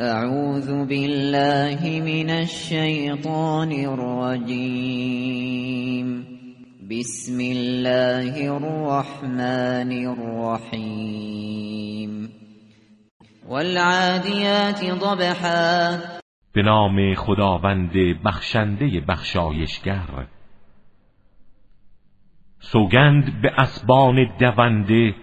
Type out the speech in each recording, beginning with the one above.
اعوذ بالله من الشیطان الرجیم بسم الله الرحمن الرحیم والعادیات ضبحا. به نام خداوند بخشنده بخشایشگر. سوگند به اسبان دونده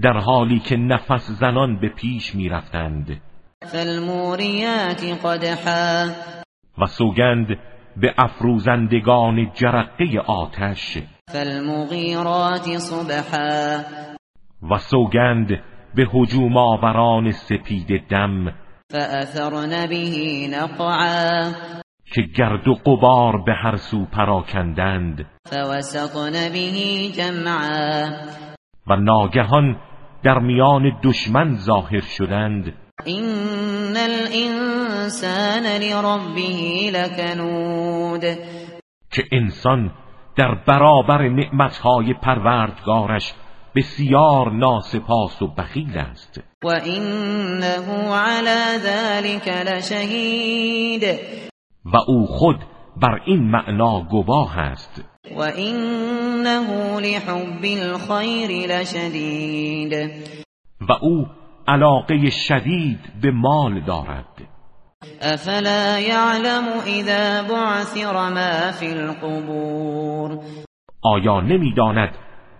در حالی که نفس زنان به پیش می رفتند فالموریات قدحا. و سوگند به افروزندگان جرقه آتش. فالمغیرات صبحا. و سوگند به هجوم آوران سپید دم. فأثرن به نقعا. که گرد و قبار به هر سو پراکندند. فوسطن به جمعا. و ناگهان در میان دشمن ظاهر شدند. این الانسان لربه لکنود که انسان در برابر نعمتهای پروردگارش بسیار ناسپاس و بخیل است. و انه على ذلك لشهید و او خود بر این معنا گواه است. و انه لحب الخیر لشدید و او علاقه شدید به مال دارد. افلا یعلم اذا بعثر ما فی القبور. آیا نمی‌داند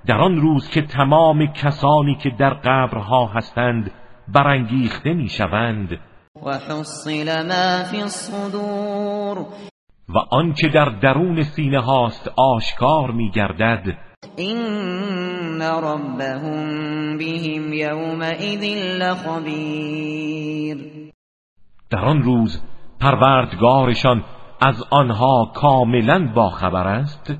در آن روز که تمام کسانی که در قبرها هستند برانگیخته می‌شوند؟ و حصل ما فی الصدور. و آنچه در درون سینه هاست آشکار میگردد این ربهم بهم یومئذ لخبیر در آن روز پروردگارشان از آنها کاملا باخبر است؟